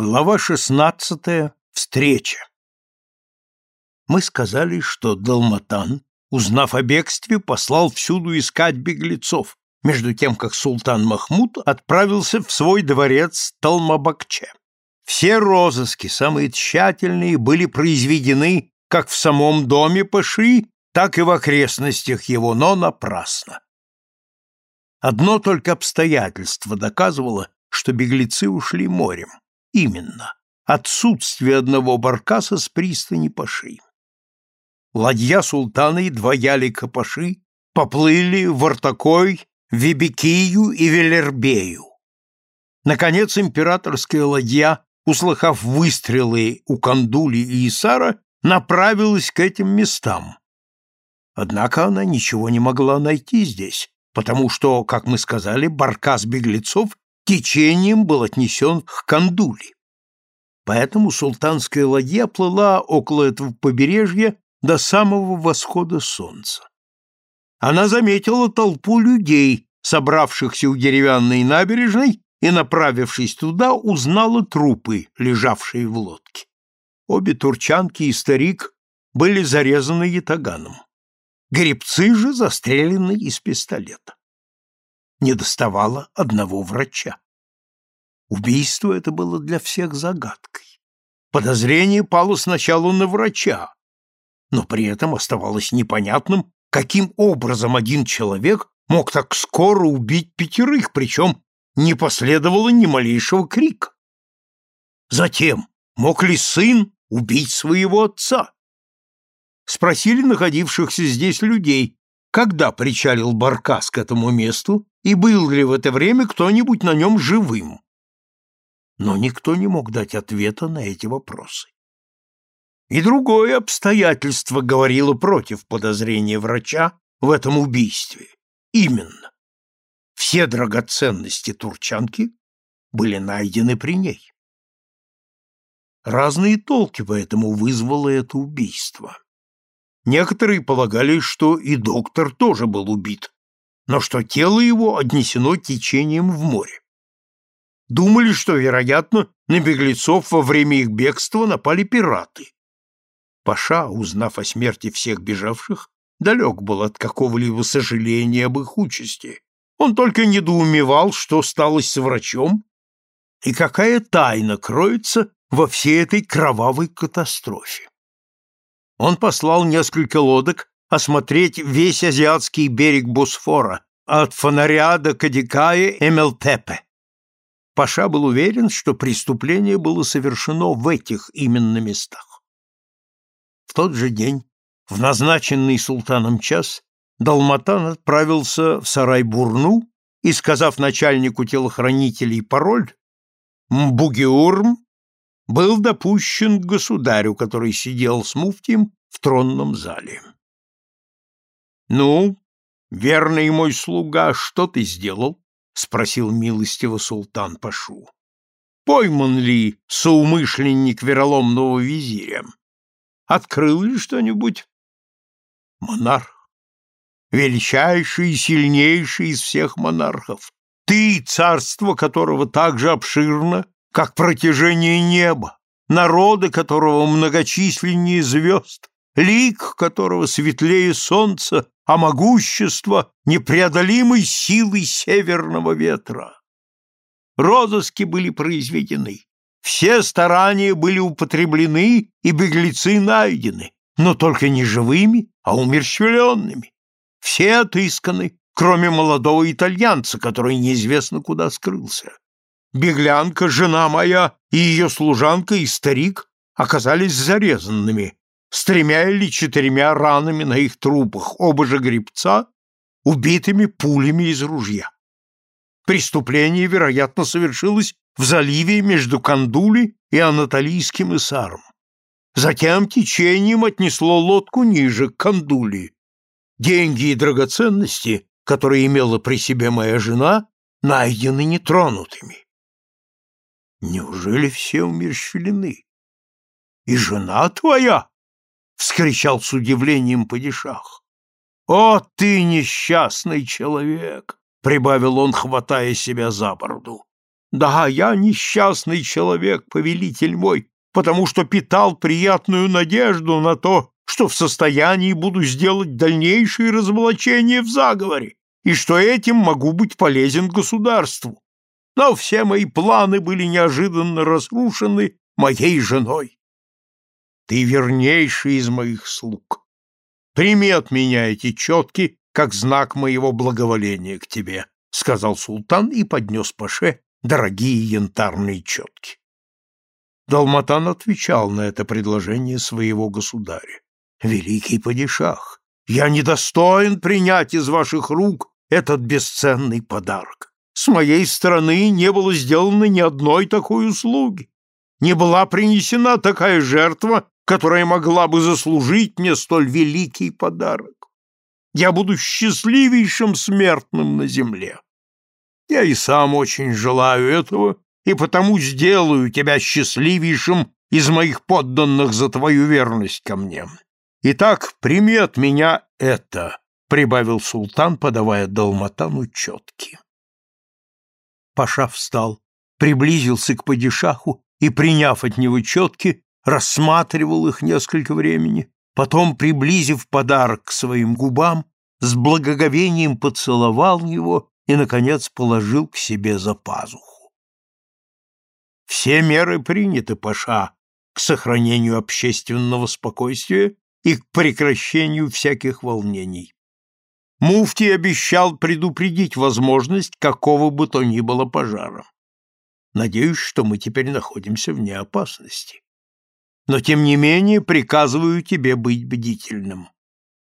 Глава шестнадцатая. Встреча. Мы сказали, что Далматан, узнав о бегстве, послал всюду искать беглецов, между тем как султан Махмуд отправился в свой дворец Талмабакче. Все розыски, самые тщательные, были произведены как в самом доме Паши, так и в окрестностях его, но напрасно. Одно только обстоятельство доказывало, что беглецы ушли морем. Именно отсутствие одного баркаса с пристани Паши. Ладья султана и два ялика Паши поплыли в Артакой, Вибекию и Велербею. Наконец императорская ладья, услыхав выстрелы у Кандули и Исара, направилась к этим местам. Однако она ничего не могла найти здесь, потому что, как мы сказали, баркас беглецов течением был отнесен к Кандули. Поэтому султанская ладья плыла около этого побережья до самого восхода солнца. Она заметила толпу людей, собравшихся у деревянной набережной, и, направившись туда, узнала трупы, лежавшие в лодке. Обе турчанки и старик были зарезаны ятаганом. Гребцы же застрелены из пистолета недоставало одного врача. Убийство это было для всех загадкой. Подозрение пало сначала на врача, но при этом оставалось непонятным, каким образом один человек мог так скоро убить пятерых, причем не последовало ни малейшего крика. Затем, мог ли сын убить своего отца? Спросили находившихся здесь людей, когда причалил Баркас к этому месту и был ли в это время кто-нибудь на нем живым. Но никто не мог дать ответа на эти вопросы. И другое обстоятельство говорило против подозрения врача в этом убийстве. Именно. Все драгоценности турчанки были найдены при ней. Разные толки поэтому вызвало это убийство. Некоторые полагали, что и доктор тоже был убит, но что тело его отнесено течением в море. Думали, что, вероятно, на беглецов во время их бегства напали пираты. Паша, узнав о смерти всех бежавших, далек был от какого-либо сожаления об их участи. Он только недоумевал, что стало с врачом и какая тайна кроется во всей этой кровавой катастрофе он послал несколько лодок осмотреть весь азиатский берег Босфора, от Фонаря до Кадикая и Мелтепе. Паша был уверен, что преступление было совершено в этих именно местах. В тот же день, в назначенный султаном час, Далматан отправился в Сарай-Бурну и, сказав начальнику телохранителей пароль, Мбугиурм был допущен к государю, который сидел с муфтием в тронном зале. «Ну, верный мой слуга, что ты сделал?» — спросил милостиво султан Пашу. «Пойман ли соумышленник вероломного визиря? Открыл ли что-нибудь?» «Монарх, величайший и сильнейший из всех монархов, ты, царство которого так же обширно, как протяжение неба, народа которого многочисленнее звезд, лик которого светлее солнца, а могущество непреодолимой силой северного ветра. Розыски были произведены, все старания были употреблены и беглецы найдены, но только не живыми, а умерщвленными. Все отысканы, кроме молодого итальянца, который неизвестно куда скрылся. Беглянка, жена моя, и ее служанка, и старик оказались зарезанными, с тремя или четырьмя ранами на их трупах, оба же гребца, убитыми пулями из ружья. Преступление, вероятно, совершилось в заливе между Кандули и Анатолийским Исаром. Затем течением отнесло лодку ниже, к Кандули. Деньги и драгоценности, которые имела при себе моя жена, найдены нетронутыми. Неужели все умерщвлены? И жена твоя? — вскричал с удивлением падишах. «О, ты несчастный человек!» — прибавил он, хватая себя за бороду. Да, я несчастный человек, повелитель мой, потому что питал приятную надежду на то, что в состоянии буду сделать дальнейшие разоблачения в заговоре, и что этим могу быть полезен государству. Но все мои планы были неожиданно разрушены моей женой. Ты вернейший из моих слуг. Прими от меня эти четки, как знак моего благоволения к тебе, — сказал султан и поднес Паше дорогие янтарные четки. Далматан отвечал на это предложение своего государя. «Великий падишах, я недостоин принять из ваших рук этот бесценный подарок. С моей стороны не было сделано ни одной такой услуги. Не была принесена такая жертва, которая могла бы заслужить мне столь великий подарок. Я буду счастливейшим смертным на земле. Я и сам очень желаю этого, и потому сделаю тебя счастливейшим из моих подданных за твою верность ко мне. Итак, прими от меня это, — прибавил султан, подавая Далматану четки. Паша встал, приблизился к падишаху и, приняв от него четки, рассматривал их несколько времени, потом, приблизив подарок к своим губам, с благоговением поцеловал его и, наконец, положил к себе за пазуху. Все меры приняты, Паша, к сохранению общественного спокойствия и к прекращению всяких волнений. Муфтий обещал предупредить возможность какого бы то ни было пожара. Надеюсь, что мы теперь находимся вне опасности. Но, тем не менее, приказываю тебе быть бдительным.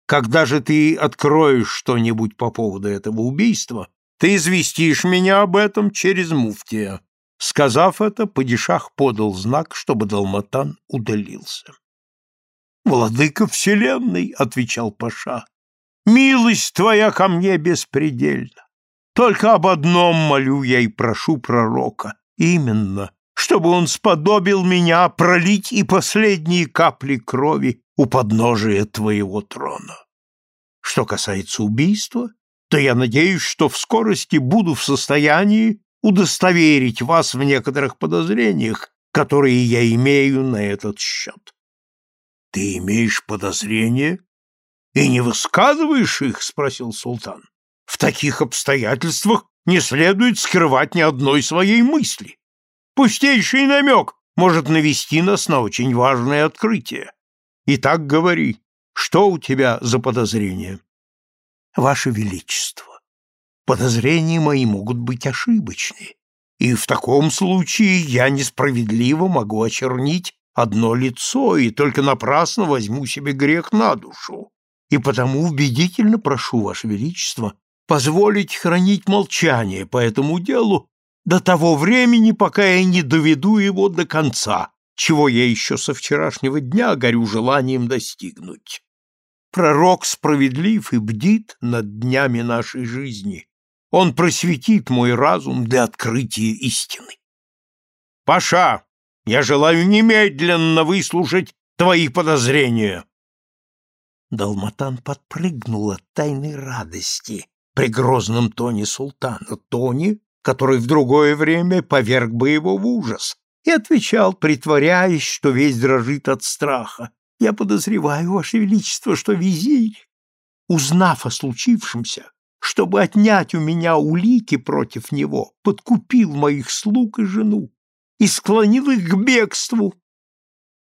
Когда же ты откроешь что-нибудь по поводу этого убийства, ты известишь меня об этом через муфтия. Сказав это, падишах подал знак, чтобы Далматан удалился. «Владыка вселенной», — отвечал Паша, — «милость твоя ко мне беспредельна. Только об одном молю я и прошу пророка, именно, чтобы он сподобил меня пролить и последние капли крови у подножия твоего трона. Что касается убийства, то я надеюсь, что в скорости буду в состоянии удостоверить вас в некоторых подозрениях, которые я имею на этот счет. — Ты имеешь подозрения и не высказываешь их? — спросил султан. — В таких обстоятельствах не следует скрывать ни одной своей мысли. Пустейший намек может навести нас на очень важное открытие. Итак, говори, что у тебя за подозрения? Ваше Величество, подозрения мои могут быть ошибочны, и в таком случае я несправедливо могу очернить одно лицо и только напрасно возьму себе грех на душу. И потому убедительно прошу, Ваше Величество, позволить хранить молчание по этому делу до того времени, пока я не доведу его до конца, чего я еще со вчерашнего дня горю желанием достигнуть. Пророк справедлив и бдит над днями нашей жизни. Он просветит мой разум для открытия истины. Паша, я желаю немедленно выслушать твои подозрения. Далматан подпрыгнул от тайной радости при грозном тоне султана, тоне, который в другое время поверг бы его в ужас, и отвечал, притворяясь, что весь дрожит от страха. Я подозреваю, Ваше Величество, что визирь, узнав о случившемся, чтобы отнять у меня улики против него, подкупил моих слуг и жену и склонил их к бегству,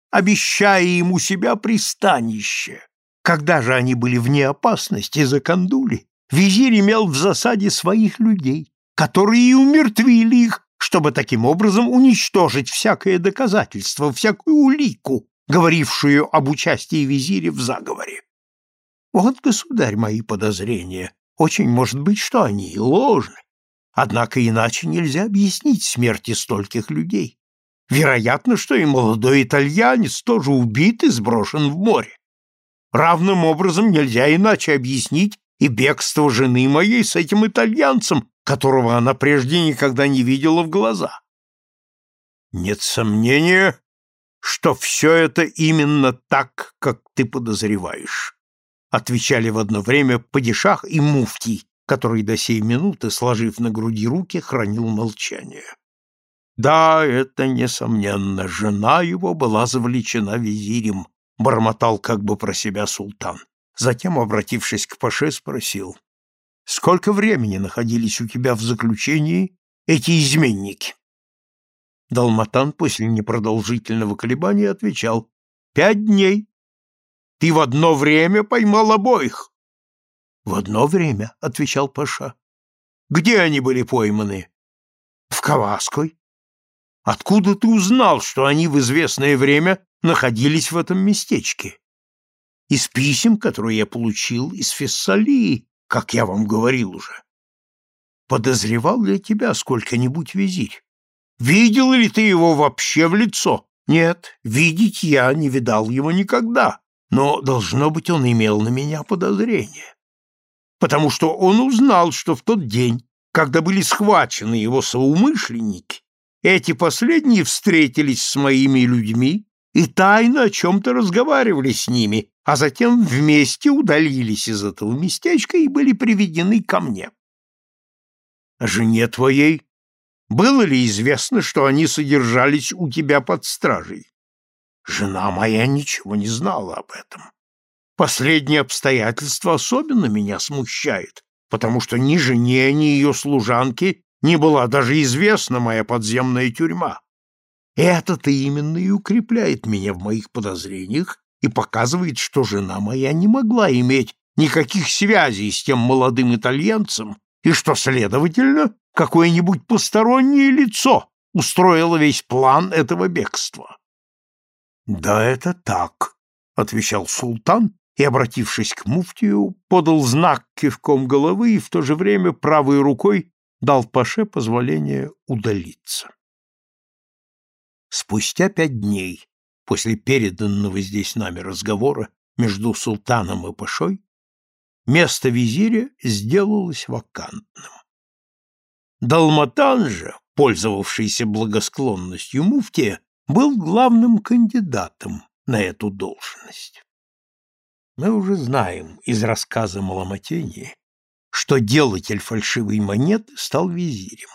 обещая ему себя пристанище. Когда же они были вне опасности за кандули, визирь имел в засаде своих людей, которые и умертвили их, чтобы таким образом уничтожить всякое доказательство, всякую улику, говорившую об участии визиря в заговоре. Вот, государь, мои подозрения. Очень может быть, что они и ложны. Однако иначе нельзя объяснить смерти стольких людей. Вероятно, что и молодой итальянец тоже убит и сброшен в море. Равным образом нельзя иначе объяснить и бегство жены моей с этим итальянцем, которого она прежде никогда не видела в глаза. Нет сомнения, что все это именно так, как ты подозреваешь, отвечали в одно время падишах и муфтий, который до сей минуты, сложив на груди руки, хранил молчание. Да, это несомненно, жена его была завлечена визирем, бормотал как бы про себя султан. Затем, обратившись к Паше, спросил, «Сколько времени находились у тебя в заключении эти изменники?» Далматан после непродолжительного колебания отвечал, «Пять дней. Ты в одно время поймал обоих». «В одно время», — отвечал Паша. «Где они были пойманы?» «В Каваской». «Откуда ты узнал, что они в известное время находились в этом местечке?» «Из писем, которые я получил из Фессалии, как я вам говорил уже». «Подозревал ли тебя сколько-нибудь визирь?» Видел ли ты его вообще в лицо? Нет, видеть я не видал его никогда, но, должно быть, он имел на меня подозрение. Потому что он узнал, что в тот день, когда были схвачены его соумышленники, эти последние встретились с моими людьми и тайно о чем-то разговаривали с ними, а затем вместе удалились из этого местечка и были приведены ко мне. Жене твоей было ли известно, что они содержались у тебя под стражей? Жена моя ничего не знала об этом. Последнее обстоятельство особенно меня смущает, потому что ни жене, ни ее служанке не была даже известна моя подземная тюрьма. Это-то именно и укрепляет меня в моих подозрениях и показывает, что жена моя не могла иметь никаких связей с тем молодым итальянцем, и что, следовательно, какое-нибудь постороннее лицо устроило весь план этого бегства. — Да это так, — отвечал султан и, обратившись к муфтию, подал знак кивком головы и в то же время правой рукой дал Паше позволение удалиться. Спустя пять дней после переданного здесь нами разговора между султаном и Пашой место визиря сделалось вакантным. Далматан же, пользовавшийся благосклонностью муфтия, был главным кандидатом на эту должность. Мы уже знаем из рассказа Маламатени, что делатель фальшивой монеты стал визирем.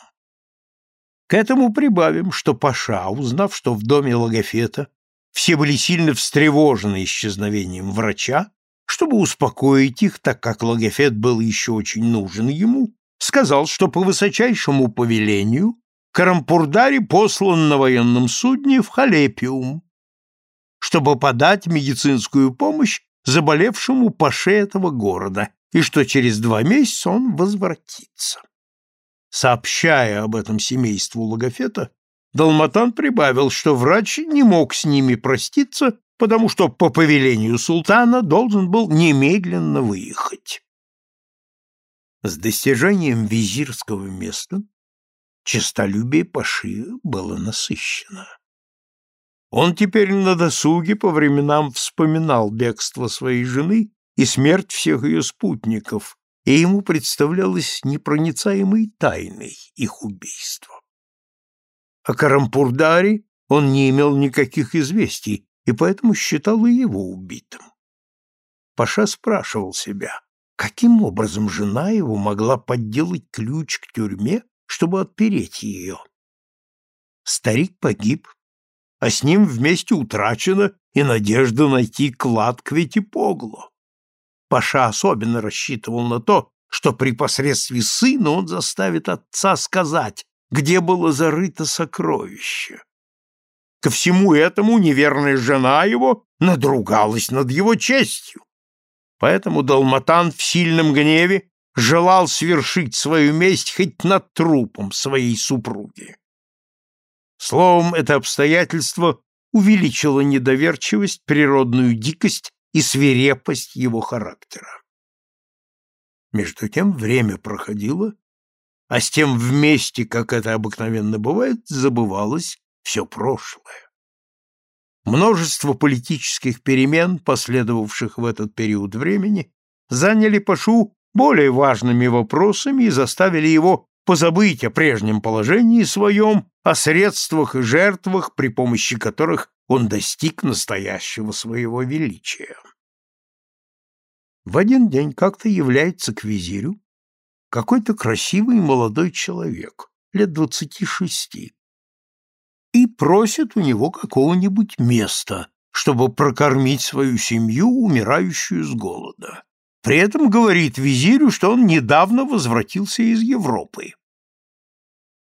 К этому прибавим, что Паша, узнав, что в доме Логофета все были сильно встревожены исчезновением врача, чтобы успокоить их, так как Логофет был еще очень нужен ему, сказал, что по высочайшему повелению Карампурдари послан на военном судне в Халепиум, чтобы подать медицинскую помощь заболевшему паше этого города, и что через два месяца он возвратится. Сообщая об этом семейству Логофета, Далматан прибавил, что врач не мог с ними проститься потому что по повелению султана должен был немедленно выехать. С достижением визирского места честолюбие Паши было насыщено. Он теперь на досуге по временам вспоминал бегство своей жены и смерть всех ее спутников, и ему представлялось непроницаемой тайной их убийства. О Карампурдаре он не имел никаких известий, и поэтому считал и его убитым. Паша спрашивал себя, каким образом жена его могла подделать ключ к тюрьме, чтобы отпереть ее. Старик погиб, а с ним вместе утрачена и надежда найти клад к Ветипоглу. Паша особенно рассчитывал на то, что при посредстве сына он заставит отца сказать, где было зарыто сокровище. Ко всему этому неверная жена его надругалась над его честью. Поэтому Далматан в сильном гневе желал свершить свою месть хоть над трупом своей супруги. Словом, это обстоятельство увеличило недоверчивость, природную дикость и свирепость его характера. Между тем время проходило, а с тем вместе, как это обыкновенно бывает, забывалось все прошлое. Множество политических перемен, последовавших в этот период времени, заняли Пашу более важными вопросами и заставили его позабыть о прежнем положении своем, о средствах и жертвах, при помощи которых он достиг настоящего своего величия. В один день как-то является к визирю какой-то красивый молодой человек, лет двадцати шести, и просит у него какого-нибудь места, чтобы прокормить свою семью, умирающую с голода. При этом говорит визирю, что он недавно возвратился из Европы.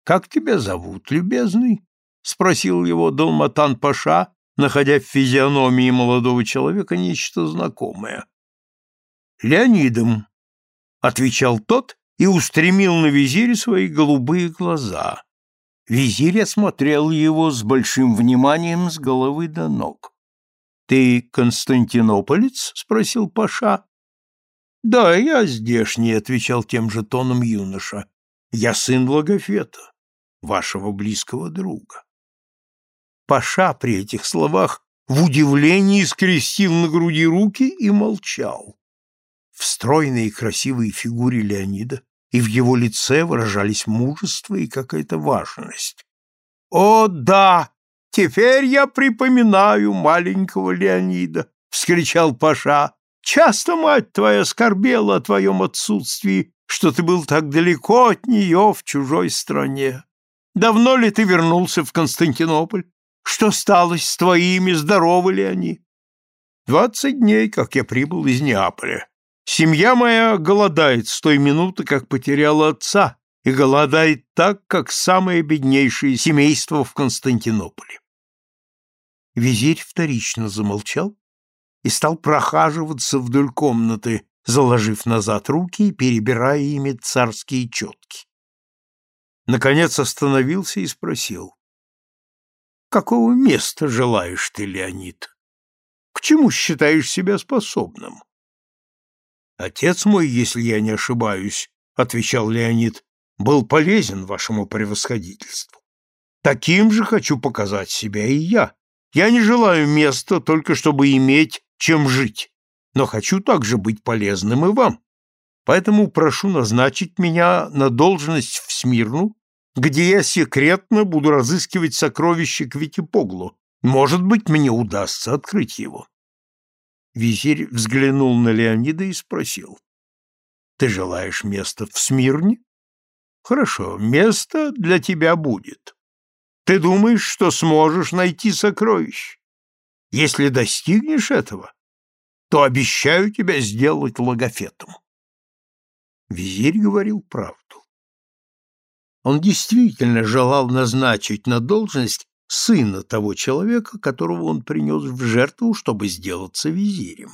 «Как тебя зовут, любезный?» — спросил его Далматан-паша, находя в физиономии молодого человека нечто знакомое. «Леонидом», — отвечал тот и устремил на визиря свои голубые глаза. Визирь осмотрел его с большим вниманием с головы до ног. «Ты константинополец?» — спросил Паша. «Да, я здешний», — отвечал тем же тоном юноша. «Я сын Логофета, вашего близкого друга». Паша при этих словах в удивлении скрестил на груди руки и молчал. В стройной и красивой фигуре Леонида и в его лице выражались мужество и какая-то важность. «О, да! Теперь я припоминаю маленького Леонида!» — вскричал Паша. «Часто мать твоя скорбела о твоем отсутствии, что ты был так далеко от нее в чужой стране. Давно ли ты вернулся в Константинополь? Что сталось с твоими, здоровы ли они?» «Двадцать дней, как я прибыл из Неаполя. Семья моя голодает с той минуты, как потеряла отца, и голодает так, как самое беднейшее семейство в Константинополе. Визирь вторично замолчал и стал прохаживаться вдоль комнаты, заложив назад руки и перебирая ими царские четки. Наконец остановился и спросил. «Какого места желаешь ты, Леонид? К чему считаешь себя способным?» Отец мой, если я не ошибаюсь, отвечал Леонид, был полезен вашему превосходительству. Таким же хочу показать себя и я. Я не желаю места только чтобы иметь чем жить, но хочу также быть полезным и вам. Поэтому прошу назначить меня на должность в Смирну, где я секретно буду разыскивать сокровище Квитипоглу. Может быть, мне удастся открыть его. Визирь взглянул на Леонида и спросил. — Ты желаешь места в Смирне? — Хорошо, место для тебя будет. Ты думаешь, что сможешь найти сокровище? Если достигнешь этого, то обещаю тебя сделать логофетом. Визирь говорил правду. Он действительно желал назначить на должность сына того человека, которого он принес в жертву, чтобы сделаться визирем.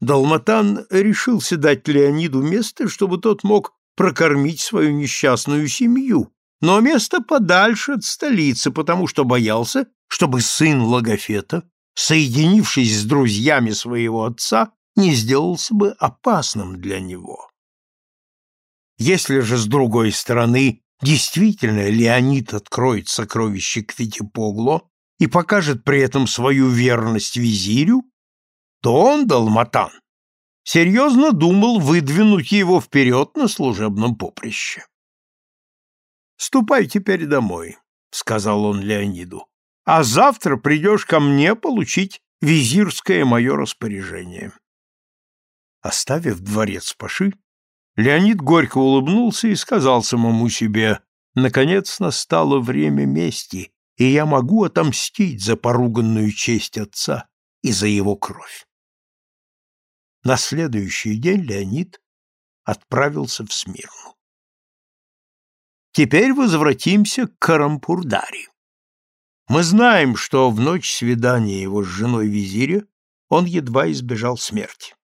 Далматан решился дать Леониду место, чтобы тот мог прокормить свою несчастную семью, но место подальше от столицы, потому что боялся, чтобы сын Логофета, соединившись с друзьями своего отца, не сделался бы опасным для него. Если же, с другой стороны, Действительно, Леонид откроет сокровище Квитипогло и покажет при этом свою верность визирю, то он, Далматан, серьезно думал выдвинуть его вперед на служебном поприще. «Ступай теперь домой», — сказал он Леониду, «а завтра придешь ко мне получить визирское мое распоряжение». Оставив дворец Паши, Леонид горько улыбнулся и сказал самому себе, «Наконец настало время мести, и я могу отомстить за поруганную честь отца и за его кровь». На следующий день Леонид отправился в Смирну. Теперь возвратимся к Карампурдари. Мы знаем, что в ночь свидания его с женой визиря он едва избежал смерти.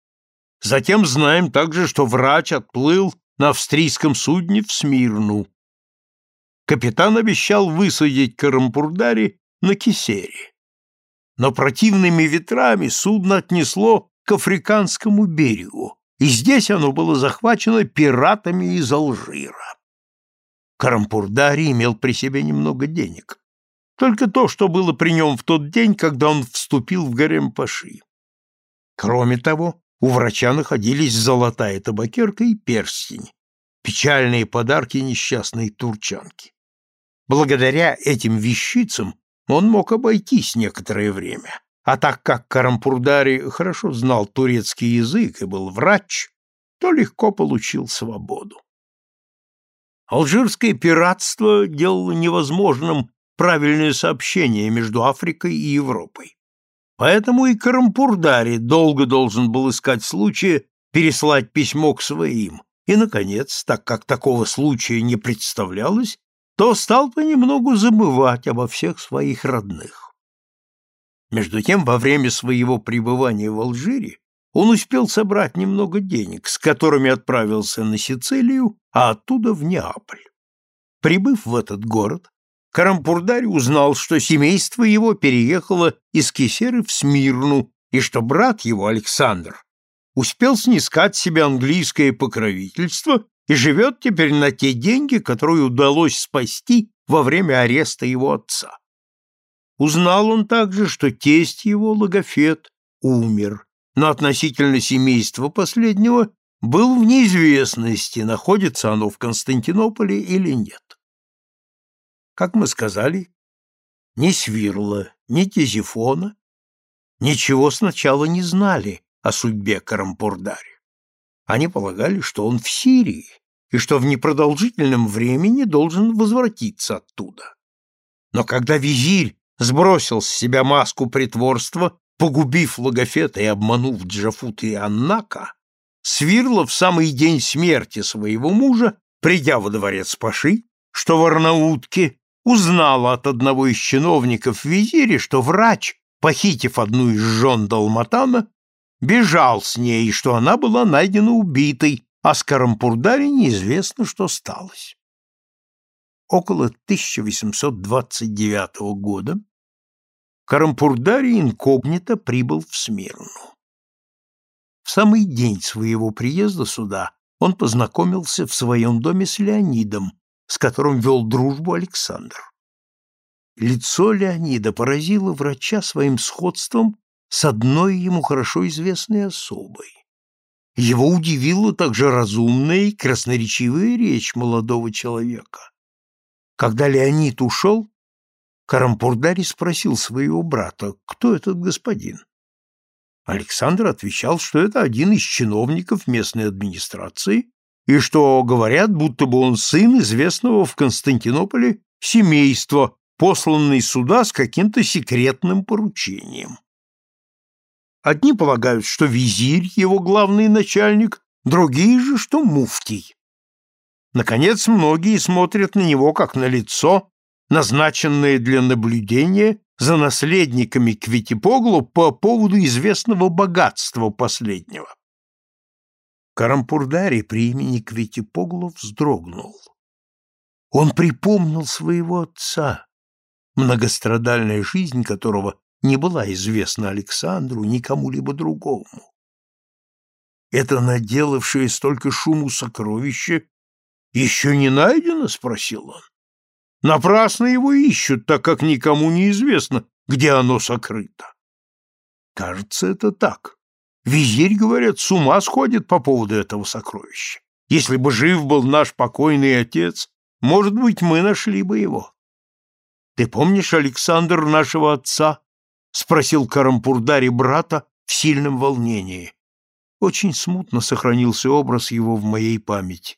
Затем знаем также, что врач отплыл на австрийском судне в Смирну. Капитан обещал высадить Карампурдари на Кисере. Но противными ветрами судно отнесло к африканскому берегу, и здесь оно было захвачено пиратами из Алжира. Карампурдари имел при себе немного денег. Только то, что было при нем в тот день, когда он вступил в гарем Паши. Кроме того, у врача находились золотая табакерка и перстень, печальные подарки несчастной турчанки. Благодаря этим вещицам он мог обойтись некоторое время, а так как Карампурдари хорошо знал турецкий язык и был врач, то легко получил свободу. Алжирское пиратство делало невозможным правильное сообщение между Африкой и Европой. Поэтому и Карампурдари долго должен был искать случая переслать письмо к своим, и, наконец, так как такого случая не представлялось, то стал понемногу забывать обо всех своих родных. Между тем, во время своего пребывания в Алжире он успел собрать немного денег, с которыми отправился на Сицилию, а оттуда в Неаполь. Прибыв в этот город, Карампурдари узнал, что семейство его переехало из Кесеры в Смирну, и что брат его, Александр, успел снискать себе английское покровительство и живет теперь на те деньги, которые удалось спасти во время ареста его отца. Узнал он также, что тесть его, Логофет, умер, но относительно семейства последнего был в неизвестности, находится оно в Константинополе или нет. Как мы сказали, ни Свирла, ни Тизифона ничего сначала не знали о судьбе Карампурдари. Они полагали, что он в Сирии и что в непродолжительном времени должен возвратиться оттуда. Но когда визирь сбросил с себя маску притворства, погубив Логофета и обманув Джафут и Аннака, Свирла в самый день смерти своего мужа, придя во дворец Паши, что в Арнаутке, узнала от одного из чиновников визире, что врач, похитив одну из жен Далматана, бежал с ней, и что она была найдена убитой, а с Карампурдари неизвестно, что сталось. Около 1829 года Карампурдари инкогнито прибыл в Смирну. В самый день своего приезда сюда он познакомился в своем доме с Леонидом, с которым вел дружбу Александр. Лицо Леонида поразило врача своим сходством с одной ему хорошо известной особой. Его удивила также разумная и красноречивая речь молодого человека. Когда Леонид ушел, Карампурдари спросил своего брата, кто этот господин. Александр отвечал, что это один из чиновников местной администрации и что говорят, будто бы он сын известного в Константинополе семейства, посланный сюда с каким-то секретным поручением. Одни полагают, что визирь его главный начальник, другие же, что муфтий. Наконец, многие смотрят на него как на лицо, назначенное для наблюдения за наследниками Квитипоглу по поводу известного богатства последнего. Карампурдари при имени Квитипоглу вздрогнул. Он припомнил своего отца, многострадальная жизнь которого не была известна Александру ни кому-либо другому. Это наделавшее столько шуму сокровище еще не найдено? — спросил он. Напрасно его ищут, так как никому не известно, где оно сокрыто. Кажется, это так. Визирь, говорят, с ума сходит по поводу этого сокровища. Если бы жив был наш покойный отец, может быть, мы нашли бы его. Ты помнишь, Александр, нашего отца? — спросил Карампурдари брата в сильном волнении. Очень смутно сохранился образ его в моей памяти.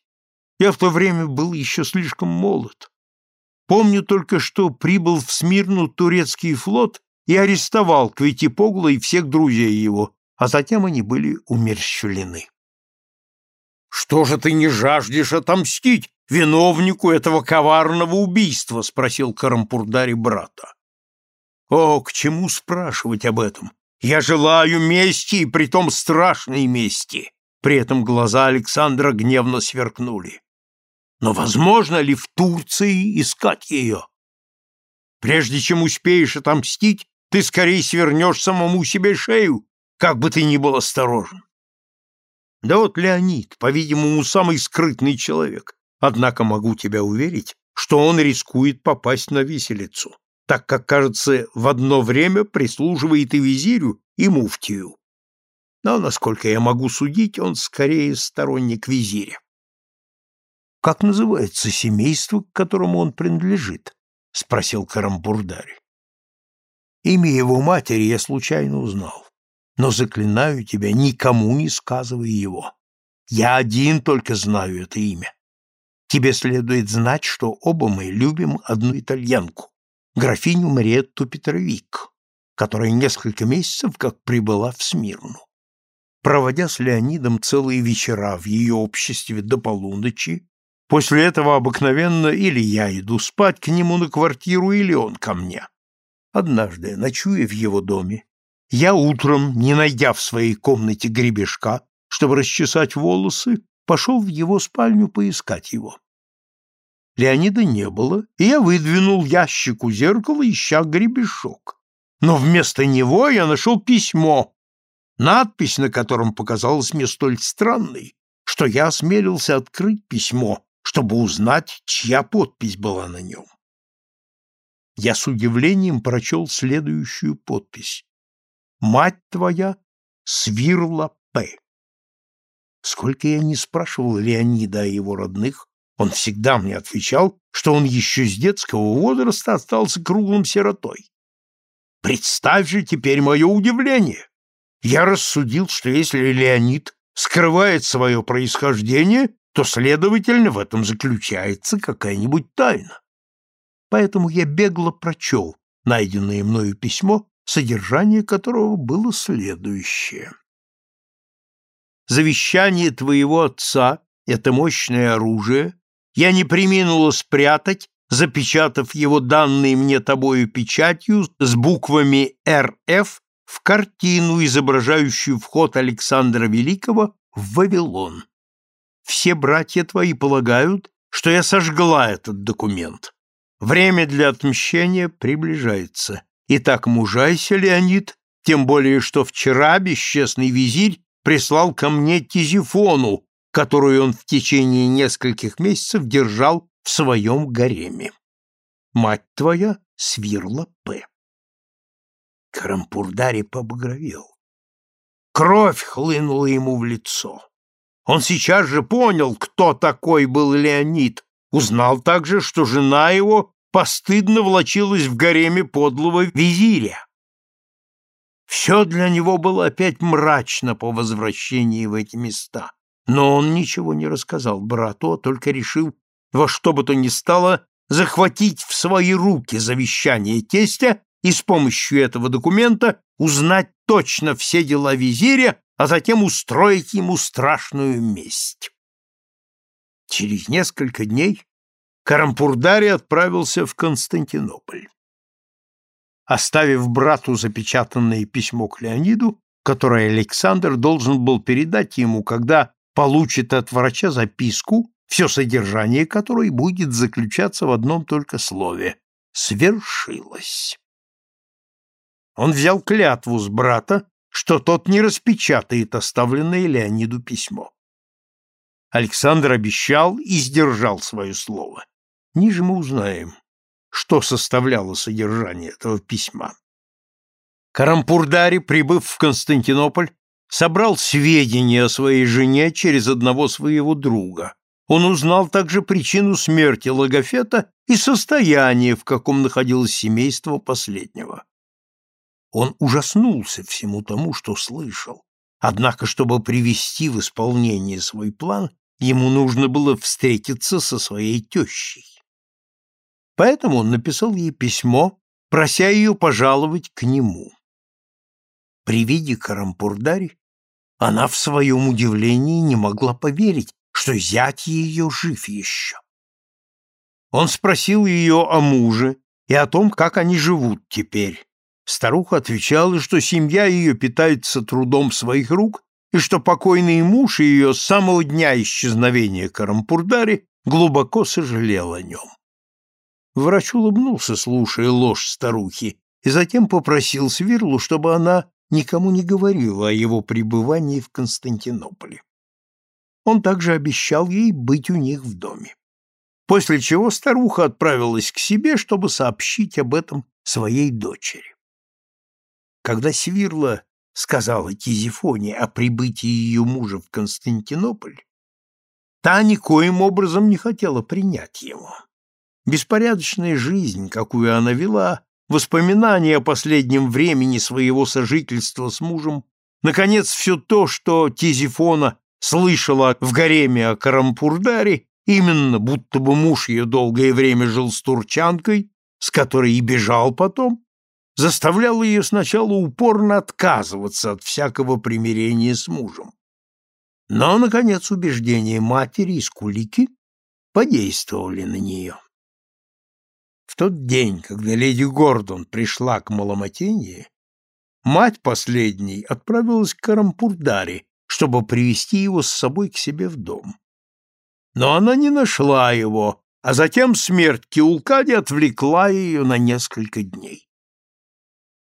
Я в то время был еще слишком молод. Помню только, что прибыл в Смирну турецкий флот и арестовал Квитипогла и всех друзей его, а затем они были умерщвлены. «Что же ты не жаждешь отомстить виновнику этого коварного убийства?» — спросил Карампурдари брата. О, к чему спрашивать об этом? Я желаю мести, и притом страшной мести. При этом глаза Александра гневно сверкнули. Но возможно ли в Турции искать ее? Прежде чем успеешь отомстить, ты скорее свернешь самому себе шею, как бы ты ни был осторожен. Да вот Леонид, по-видимому, самый скрытный человек, однако могу тебя уверить, что он рискует попасть на виселицу так как, кажется, в одно время прислуживает и визирю, и муфтию. Но, насколько я могу судить, он скорее сторонник визиря. «Как называется семейство, к которому он принадлежит?» — спросил Карамбурдари. «Имя его матери я случайно узнал, но заклинаю тебя, никому не сказывай его. Я один только знаю это имя. Тебе следует знать, что оба мы любим одну итальянку графиню Мариетту Петровик, которая несколько месяцев как прибыла в Смирну. Проводя с Леонидом целые вечера в ее обществе до полуночи, после этого обыкновенно или я иду спать к нему на квартиру, или он ко мне. Однажды, ночуя в его доме, я утром, не найдя в своей комнате гребешка, чтобы расчесать волосы, пошел в его спальню поискать его. Леонида не было, и я выдвинул ящик у зеркала, ища гребешок. Но вместо него я нашел письмо, надпись на котором показалась мне столь странной, что я осмелился открыть письмо, чтобы узнать, чья подпись была на нем. Я с удивлением прочел следующую подпись. «Мать твоя Свирла П». Сколько я не спрашивал Леонида о его родных, он всегда мне отвечал, что он еще с детского возраста остался круглым сиротой. Представь же теперь мое удивление. Я рассудил, что если Леонид скрывает свое происхождение, то, следовательно, в этом заключается какая-нибудь тайна. Поэтому я бегло прочел найденное мною письмо, содержание которого было следующее. «Завещание твоего отца — это мощное оружие, я не приминула спрятать, запечатав его данные мне тобою печатью с буквами «РФ» в картину, изображающую вход Александра Великого в Вавилон. Все братья твои полагают, что я сожгла этот документ. Время для отмщения приближается. Итак, мужайся, Леонид, тем более, что вчера бесчестный визирь прислал ко мне Тизифону, которую он в течение нескольких месяцев держал в своем гареме. Мать твоя свирла П. Карампурдари побагровел. Кровь хлынула ему в лицо. Он сейчас же понял, кто такой был Леонид, узнал также, что жена его постыдно влочилась в гареме подлого визиря. Все для него было опять мрачно по возвращении в эти места. Но он ничего не рассказал брату, а только решил во что бы то ни стало захватить в свои руки завещание тестя и с помощью этого документа узнать точно все дела визиря, а затем устроить ему страшную месть. Через несколько дней Карампурдари отправился в Константинополь. Оставив брату запечатанное письмо к Леониду, которое Александр должен был передать ему, когда получит от врача записку, все содержание которой будет заключаться в одном только слове «свершилось». Он взял клятву с брата, что тот не распечатает оставленное Леониду письмо. Александр обещал и сдержал свое слово. Ниже мы узнаем, что составляло содержание этого письма. Карампурдари, прибыв в Константинополь, собрал сведения о своей жене через одного своего друга. Он узнал также причину смерти Логофета и состояние, в каком находилось семейство последнего. Он ужаснулся всему тому, что слышал. Однако, чтобы привести в исполнение свой план, ему нужно было встретиться со своей тещей. Поэтому он написал ей письмо, прося ее пожаловать к нему. При виде Карампурдари она в своем удивлении не могла поверить, что зять ее жив еще. Он спросил ее о муже и о том, как они живут теперь. Старуха отвечала, что семья ее питается трудом своих рук и что покойный муж ее с самого дня исчезновения Карампурдари глубоко сожалел о нем. Врач улыбнулся, слушая ложь старухи, и затем попросил Свирлу, чтобы она никому не говорила о его пребывании в Константинополе. Он также обещал ей быть у них в доме. После чего старуха отправилась к себе, чтобы сообщить об этом своей дочери. Когда Свирла сказала Тизифоне о прибытии ее мужа в Константинополь, та никоим образом не хотела принять его. Беспорядочная жизнь, какую она вела, воспоминания о последнем времени своего сожительства с мужем, наконец, все то, что Тизифона слышала в гареме о Карампурдаре, именно будто бы муж ее долгое время жил с турчанкой, с которой и бежал потом, заставляло ее сначала упорно отказываться от всякого примирения с мужем. Но, наконец, убеждения матери и скулики подействовали на нее. Тот день, когда леди Гордон пришла к Маломатенье, мать последней отправилась к Карампурдаре, чтобы привести его с собой к себе в дом. Но она не нашла его, а затем смерть Киулкади отвлекла ее на несколько дней.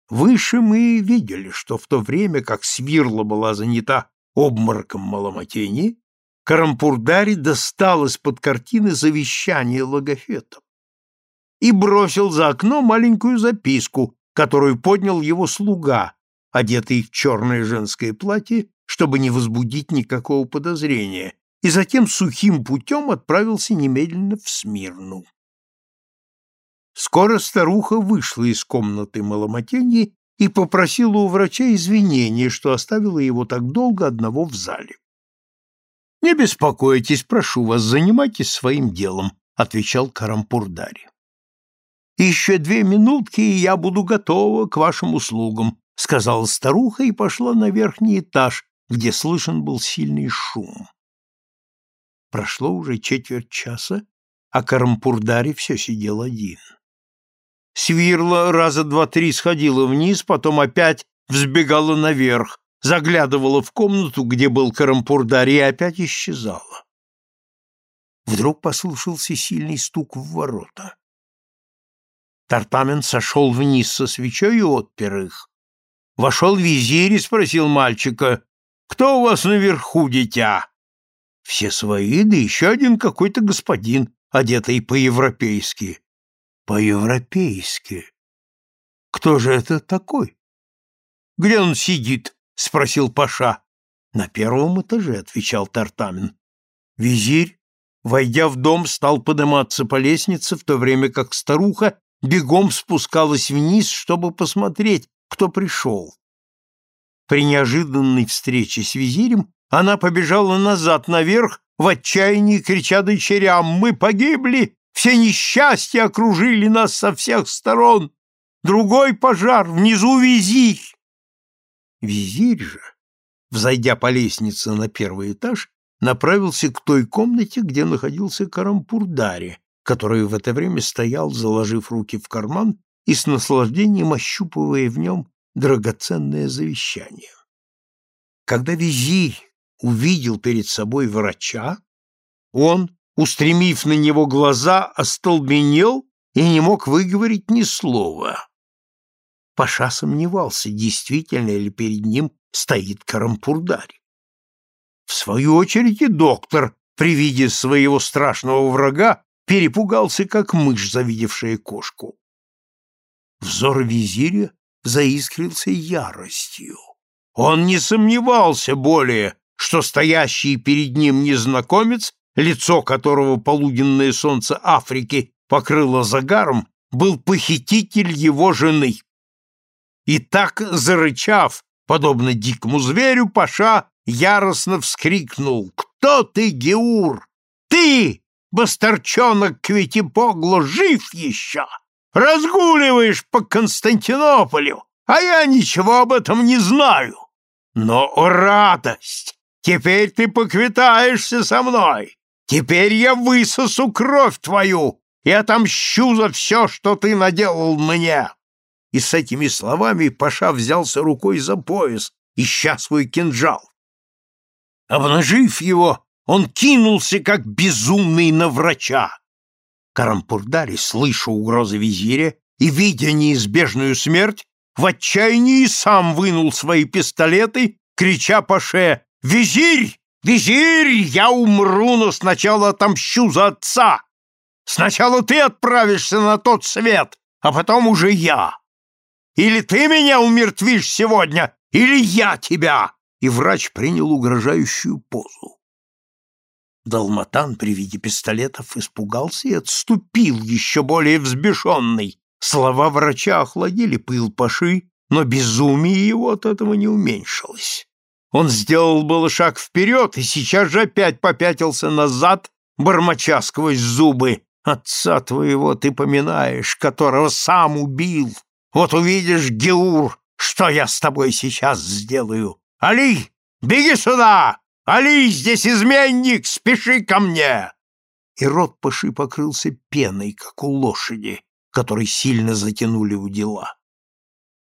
Выше мы видели, что в то время, как Свирла была занята обмороком Маломатени, Карампурдари достал из-под картины завещание Логофета и бросил за окно маленькую записку, которую поднял его слуга, одетый в черное женское платье, чтобы не возбудить никакого подозрения, и затем сухим путем отправился немедленно в Смирну. Скоро старуха вышла из комнаты Маломатеньи и попросила у врача извинения, что оставила его так долго одного в зале. — Не беспокойтесь, прошу вас, занимайтесь своим делом, — отвечал Карампурдари. — Еще две минутки, и я буду готова к вашим услугам, — сказала старуха и пошла на верхний этаж, где слышен был сильный шум. Прошло уже четверть часа, а Карампурдари все сидел один. Свирла раза два-три сходила вниз, потом опять взбегала наверх, заглядывала в комнату, где был Карампурдари, и опять исчезала. Вдруг послышался сильный стук в ворота. Тартамен сошел вниз со свечой и отпер их. Вошел визирь и спросил мальчика, «Кто у вас наверху, дитя?» Все свои, да еще один какой-то господин, одетый по-европейски. По-европейски. Кто же это такой? Где он сидит? спросил Паша. На первом этаже, отвечал Тартамин. Визирь, войдя в дом, стал подниматься по лестнице, в то время как старуха бегом спускалась вниз, чтобы посмотреть, кто пришел. При неожиданной встрече с визирем она побежала назад наверх, в отчаянии крича дочерям «Мы погибли! Все несчастья окружили нас со всех сторон! Другой пожар! Внизу визирь!» Визирь же, взойдя по лестнице на первый этаж, направился к той комнате, где находился Карампурдари, который в это время стоял, заложив руки в карман и с наслаждением ощупывая в нем драгоценное завещание. Когда визирь увидел перед собой врача, он, устремив на него глаза, остолбенел и не мог выговорить ни слова. Паша сомневался, действительно ли перед ним стоит Карампурдари. В свою очередь и доктор, при виде своего страшного врага, перепугался, как мышь, завидевшая кошку. Взор визиря заискрился яростью. Он не сомневался более, что стоящий перед ним незнакомец, лицо которого полуденное солнце Африки покрыло загаром, был похититель его жены. И так, зарычав, подобно дикому зверю, Паша яростно вскрикнул «Кто ты, Геур? Ты, басторчонок Кветипогло, жив еще? Разгуливаешь по Константинополю, а я ничего об этом не знаю. Но, о радость! Теперь ты поквитаешься со мной. Теперь я высосу кровь твою и отомщу за все, что ты наделал мне. И с этими словами Паша взялся рукой за пояс, ища свой кинжал. Обнажив его, он кинулся, как безумный, на врача. Карампурдари, слыша угрозы визиря и видя неизбежную смерть, в отчаянии сам вынул свои пистолеты, крича Паше «Визирь! Визирь! Я умру, но сначала отомщу за отца! Сначала ты отправишься на тот свет, а потом уже я! Или ты меня умертвишь сегодня, или я тебя!» И врач принял угрожающую позу. Далматан при виде пистолетов испугался и отступил, еще более взбешенный. Слова врача охладили пыл Паши, но безумие его от этого не уменьшилось. Он сделал было шаг вперед и сейчас же опять попятился назад, бормоча сквозь зубы. Отца твоего ты поминаешь, которого сам убил. Вот увидишь, Геур, что я с тобой сейчас сделаю. Али, беги сюда! Али, здесь изменник, спеши ко мне!» И рот Паши покрылся пеной, как у лошади, которой сильно затянули у дела.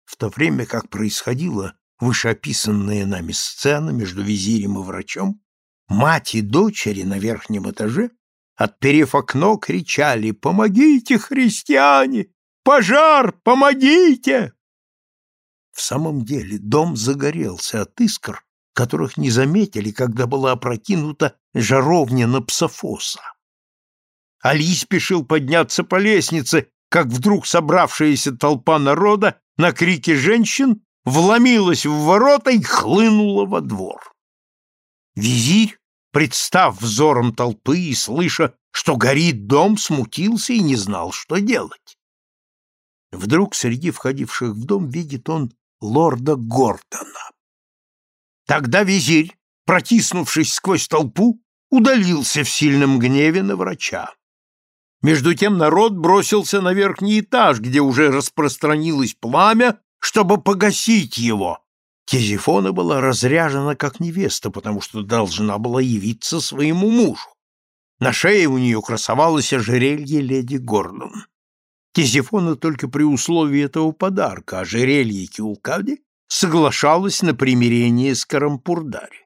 В то время как происходила вышеописанная нами сцена между визирем и врачом, мать и дочери на верхнем этаже, отперев окно, кричали «Помогите, христиане! Пожар! Помогите!» В самом деле дом загорелся от искр, которых не заметили, когда была опрокинута жаровня на псофоса. Али спешил подняться по лестнице, как вдруг собравшаяся толпа народа на крики женщин вломилась в ворота и хлынула во двор. Визирь, представ взором толпы и слыша, что горит дом, смутился и не знал, что делать. Вдруг среди входивших в дом видит он лорда Гордона. Тогда визирь, протиснувшись сквозь толпу, удалился в сильном гневе на врача. Между тем народ бросился на верхний этаж, где уже распространилось пламя, чтобы погасить его. Тизифона была разряжена как невеста, потому что должна была явиться своему мужу. На шее у нее красовалось ожерелье леди Гордон. Тизифона только при условии этого подарка, ожерелье Киулкади, соглашалась на примирение с Карампурдари.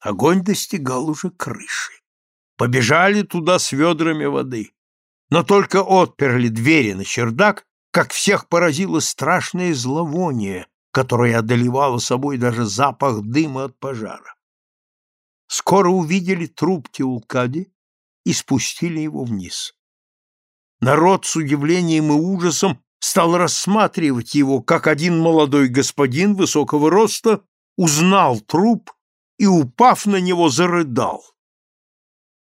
Огонь достигал уже крыши. Побежали туда с ведрами воды. Но только отперли двери на чердак, как всех поразило страшное зловоние, которое одолевало собой даже запах дыма от пожара. Скоро увидели труп Теулкади и спустили его вниз. Народ с удивлением и ужасом стал рассматривать его, как один молодой господин высокого роста узнал труп и, упав на него, зарыдал.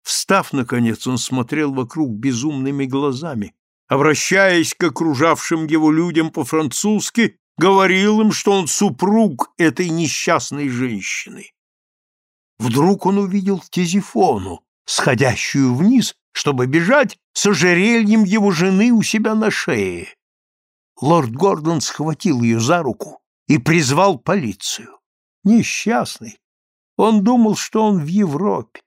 Встав, наконец, он смотрел вокруг безумными глазами, обращаясь к окружавшим его людям по-французски, говорил им, что он супруг этой несчастной женщины. Вдруг он увидел Тизифону, сходящую вниз, чтобы бежать с ожерельем его жены у себя на шее. Лорд Гордон схватил ее за руку и призвал полицию. Несчастный. Он думал, что он в Европе.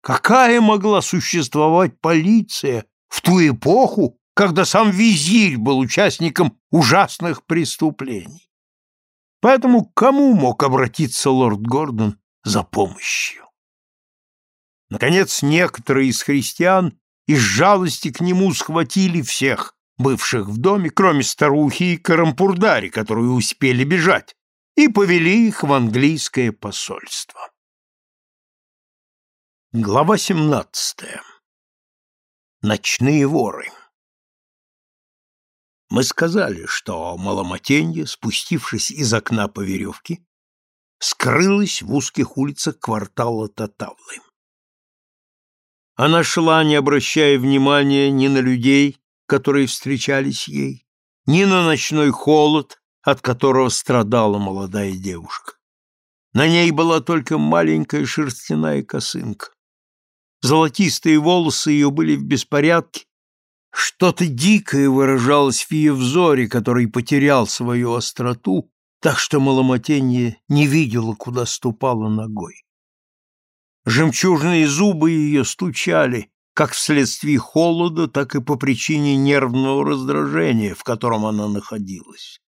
Какая могла существовать полиция в ту эпоху, когда сам визирь был участником ужасных преступлений? Поэтому к кому мог обратиться лорд Гордон за помощью? Наконец, некоторые из христиан из жалости к нему схватили всех, бывших в доме, кроме старухи и Карампурдари, которые успели бежать, и повели их в английское посольство. Глава 17. Ночные воры. Мы сказали, что Маломатенье, спустившись из окна по веревке, скрылась в узких улицах квартала Татавлы. Она шла, не обращая внимания ни на людей, которые встречались ей, ни на ночной холод, от которого страдала молодая девушка. На ней была только маленькая шерстяная косынка. Золотистые волосы ее были в беспорядке, что-то дикое выражалось в ее взоре, который потерял свою остроту, так что Маломотенье не видела, куда ступала ногой. Жемчужные зубы ее стучали, как вследствие холода, так и по причине нервного раздражения, в котором она находилась.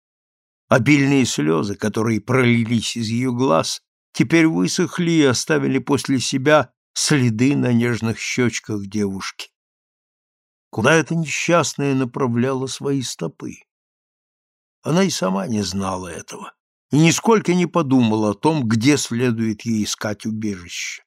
Обильные слезы, которые пролились из ее глаз, теперь высохли и оставили после себя следы на нежных щечках девушки. Куда эта несчастная направляла свои стопы? Она и сама не знала этого и нисколько не подумала о том, где следует ей искать убежище.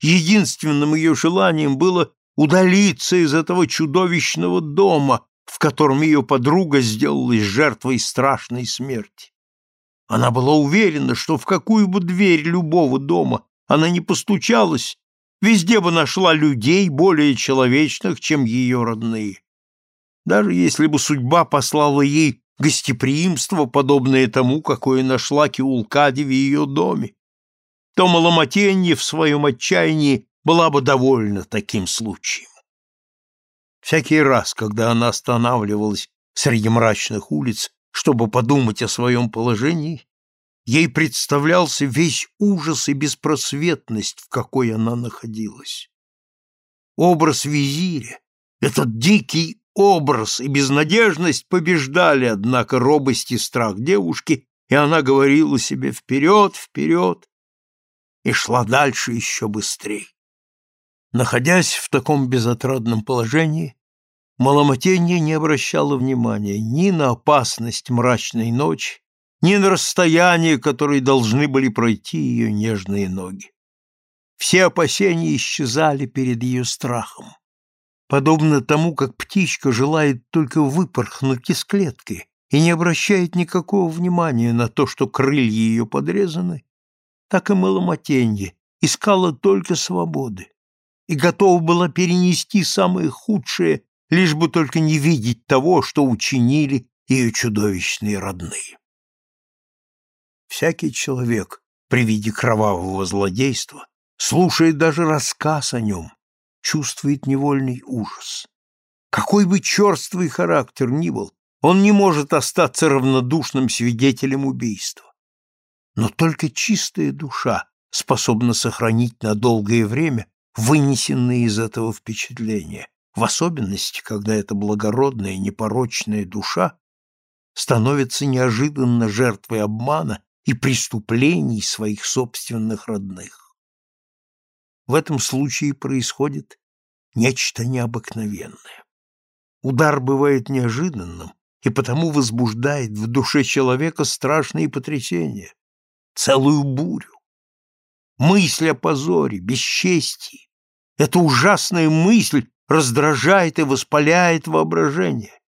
Единственным ее желанием было удалиться из этого чудовищного дома, в котором ее подруга сделалась жертвой страшной смерти. Она была уверена, что в какую бы дверь любого дома она не постучалась, везде бы нашла людей более человечных, чем ее родные. Даже если бы судьба послала ей гостеприимство, подобное тому, какое нашла Киулкади в ее доме, то Маломатенье в своем отчаянии была бы довольна таким случаем. Всякий раз, когда она останавливалась среди мрачных улиц, чтобы подумать о своем положении, ей представлялся весь ужас и беспросветность, в какой она находилась. Образ визиря, этот дикий образ и безнадежность побеждали, однако, робость и страх девушки, и она говорила себе «вперед, вперед!» и шла дальше еще быстрее. Находясь в таком безотрадном положении, Маломатенья не обращала внимания ни на опасность мрачной ночи, ни на расстояние, которое должны были пройти ее нежные ноги. Все опасения исчезали перед ее страхом подобно тому, как птичка желает только выпорхнуть из клетки и не обращает никакого внимания на то, что крылья ее подрезаны, так и маломатенье искала только свободы и готова была перенести самое худшее, лишь бы только не видеть того, что учинили ее чудовищные родные. Всякий человек при виде кровавого злодейства слушает даже рассказ о нем, чувствует невольный ужас. Какой бы черствый характер ни был, он не может остаться равнодушным свидетелем убийства. Но только чистая душа способна сохранить на долгое время вынесенные из этого впечатления, в особенности, когда эта благородная, непорочная душа становится неожиданно жертвой обмана и преступлений своих собственных родных. В этом случае происходит нечто необыкновенное. Удар бывает неожиданным и потому возбуждает в душе человека страшные потрясения, целую бурю. Мысль о позоре, бесчестии, эта ужасная мысль раздражает и воспаляет воображение.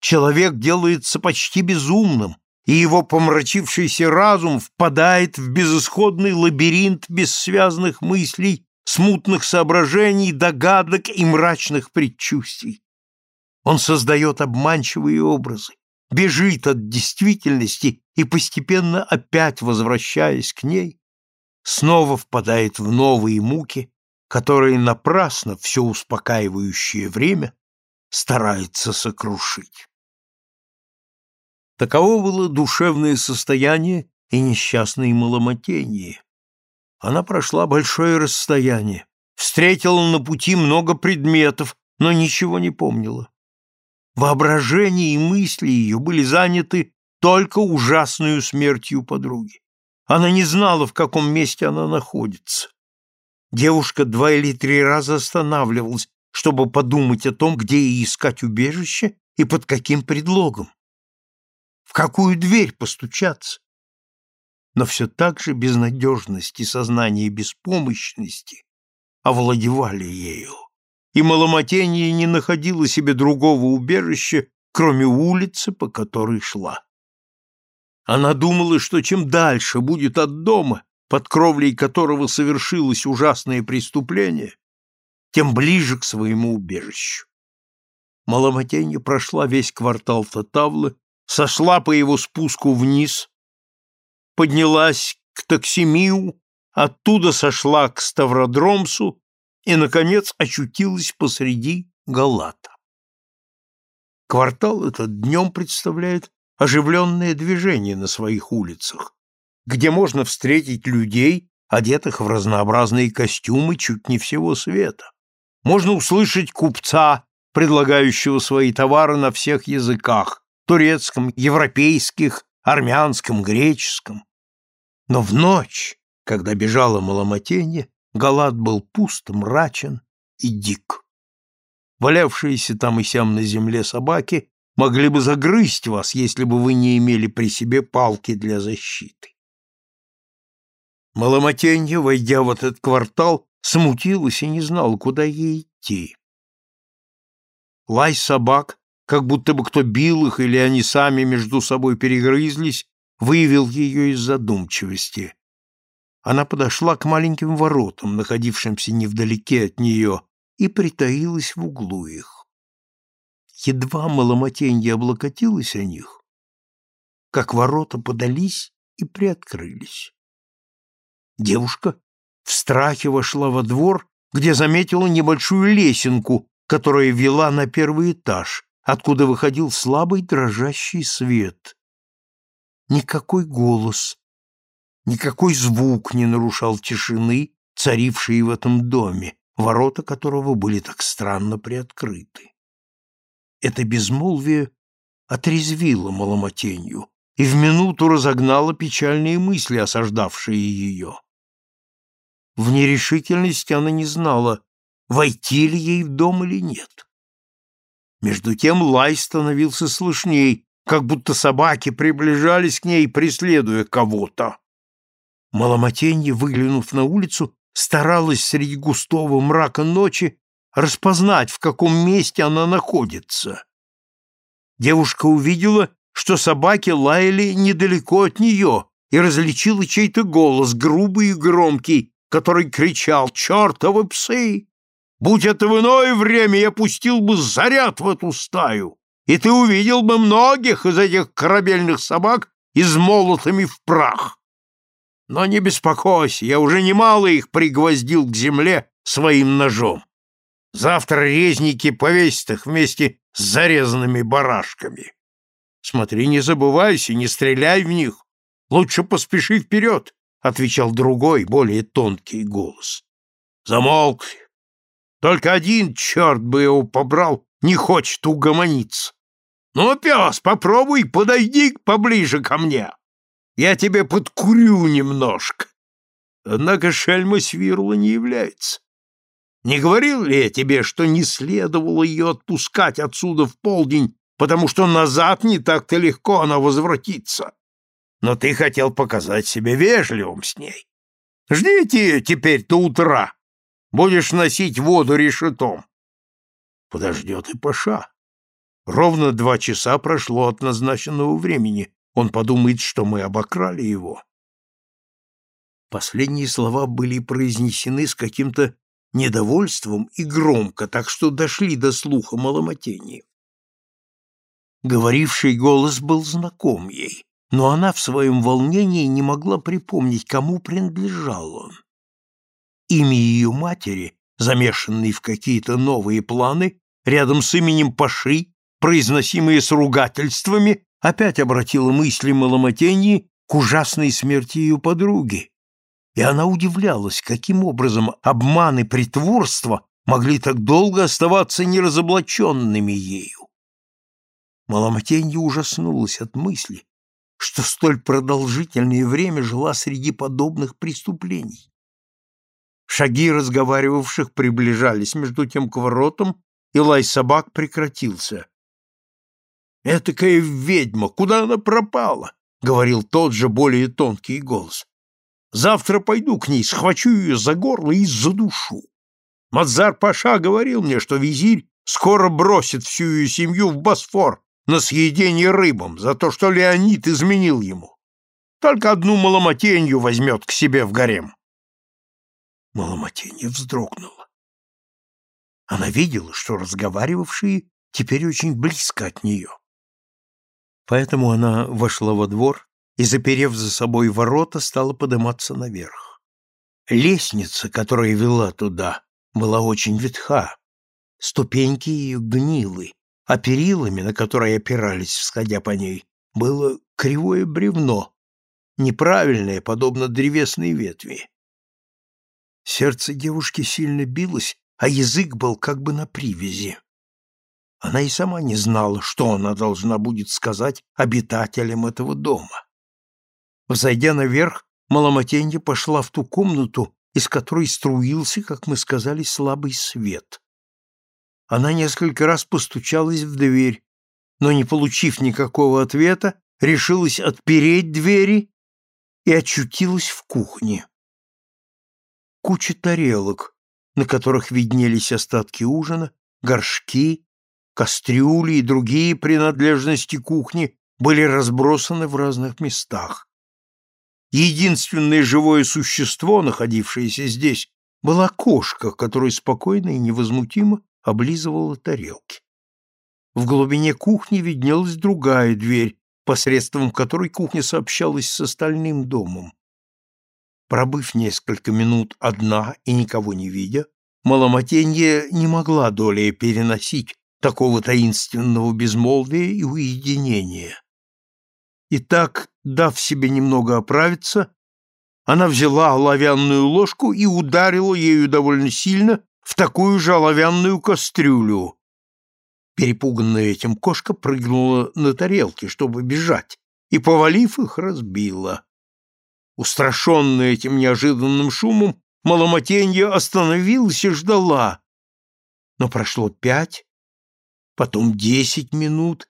Человек делается почти безумным, и его помрачившийся разум впадает в безысходный лабиринт бессвязных мыслей смутных соображений, догадок и мрачных предчувствий. Он создает обманчивые образы, бежит от действительности и, постепенно опять возвращаясь к ней, снова впадает в новые муки, которые напрасно все успокаивающее время старается сокрушить. Таково было душевное состояние и несчастные маломатение, она прошла большое расстояние, встретила на пути много предметов, но ничего не помнила. Воображение и мысли ее были заняты только ужасную смертью подруги. Она не знала, в каком месте она находится. Девушка два или три раза останавливалась, чтобы подумать о том, где ей искать убежище и под каким предлогом. В какую дверь постучаться? но все так же безнадежность и сознание беспомощности овладевали ею, и Маломатенье не находила себе другого убежища, кроме улицы, по которой шла. Она думала, что чем дальше будет от дома, под кровлей которого совершилось ужасное преступление, тем ближе к своему убежищу. Маломатенье прошла весь квартал Татавлы, сошла по его спуску вниз, поднялась к Таксимию, оттуда сошла к Ставродромсу и, наконец, очутилась посреди Галата. Квартал этот днем представляет оживленное движение на своих улицах, где можно встретить людей, одетых в разнообразные костюмы чуть не всего света. Можно услышать купца, предлагающего свои товары на всех языках, турецком, европейских, армянском, греческом. Но в ночь, когда бежала Маломатенье, Галат был пуст, мрачен и дик. Валявшиеся там и сям на земле собаки могли бы загрызть вас, если бы вы не имели при себе палки для защиты. Маломатенье, войдя в этот квартал, смутилась и не знала, куда ей идти. Лай собак как будто бы кто бил их или они сами между собой перегрызлись, выявил ее из задумчивости. Она подошла к маленьким воротам, находившимся невдалеке от нее, и притаилась в углу их. Едва маломатенье облокотилась о них, как ворота подались и приоткрылись. Девушка в страхе вошла во двор, где заметила небольшую лесенку, которая вела на первый этаж, откуда выходил слабый дрожащий свет. Никакой голос, никакой звук не нарушал тишины, царившей в этом доме, ворота которого были так странно приоткрыты. Это безмолвие отрезвило Маломотенью и в минуту разогнало печальные мысли, осаждавшие ее. В нерешительности она не знала, войти ли ей в дом или нет. Между тем лай становился слышней, как будто собаки приближались к ней, преследуя кого-то. Маломотенье, выглянув на улицу, старалась среди густого мрака ночи распознать, в каком месте она находится. Девушка увидела, что собаки лаяли недалеко от нее, и различила чей-то голос, грубый и громкий, который кричал «Чертовы псы! Будь это в иное время, я пустил бы заряд в эту стаю, и ты увидел бы многих из этих корабельных собак измолотыми в прах. Но не беспокойся, я уже немало их пригвоздил к земле своим ножом. Завтра резники повесят их вместе с зарезанными барашками. Смотри, не забывайся, не стреляй в них. Лучше поспеши вперед, — отвечал другой, более тонкий голос. Замолк, только один, черт бы его побрал, не хочет угомониться. Ну, пес, попробуй, подойди поближе ко мне. Я тебе подкурю немножко. Однако шельма свирла не является. Не говорил ли я тебе, что не следовало ее отпускать отсюда в полдень, потому что назад не так-то легко она возвратится? Но ты хотел показать себя вежливым с ней. Ждите теперь до утра. Будешь носить воду решетом. Подождет и Паша. Ровно два часа прошло от назначенного времени. Он подумает, что мы обокрали его. Последние слова были произнесены с каким-то недовольством и громко, так что дошли до слуха Маломотении. Говоривший голос был знаком ей, но она в своем волнении не могла припомнить, кому принадлежал он имя ее матери, замешанной в какие-то новые планы, рядом с именем Паши, произносимые с ругательствами, опять обратила мысли Маломотеньи к ужасной смерти ее подруги. И она удивлялась, каким образом обман и притворство могли так долго оставаться неразоблаченными ею. Маломотенья ужаснулась от мысли, что столь продолжительное время жила среди подобных преступлений. Шаги разговаривавших приближались между тем к воротам, и лай собак прекратился. «Этакая ведьма! Куда она пропала?» — говорил тот же более тонкий голос. «Завтра пойду к ней, схвачу ее за горло и задушу. Мадзар Паша говорил мне, что визирь скоро бросит всю ее семью в Босфор на съедение рыбам за то, что Леонид изменил ему. Только одну маломатенью возьмет к себе в гарем. Маломатенья вздрогнула. Она видела, что разговаривавшие теперь очень близко от нее. Поэтому она вошла во двор и, заперев за собой ворота, стала подниматься наверх. Лестница, которая вела туда, была очень ветха. Ступеньки ее гнилы, а перилами, на которые опирались, всходя по ней, было кривое бревно, неправильное, подобно древесной ветви. Сердце девушки сильно билось, а язык был как бы на привязи. Она и сама не знала, что она должна будет сказать обитателям этого дома. Взойдя наверх, Маломатенья пошла в ту комнату, из которой струился, как мы сказали, слабый свет. Она несколько раз постучалась в дверь, но, не получив никакого ответа, решилась отпереть двери и очутилась в кухне куча тарелок, на которых виднелись остатки ужина, горшки, кастрюли и другие принадлежности кухни были разбросаны в разных местах. Единственное живое существо, находившееся здесь, была кошка, которая спокойно и невозмутимо облизывала тарелки. В глубине кухни виднелась другая дверь, посредством которой кухня сообщалась с остальным домом. Пробыв несколько минут одна и никого не видя, Маломатенья не могла долей переносить такого таинственного безмолвия и уединения. Итак, дав себе немного оправиться, она взяла оловянную ложку и ударила ею довольно сильно в такую же оловянную кастрюлю. Перепуганная этим кошка прыгнула на тарелки, чтобы бежать, и, повалив их, разбила. Устрашенная этим неожиданным шумом, Маломатенья остановилась и ждала. Но прошло пять, потом десять минут,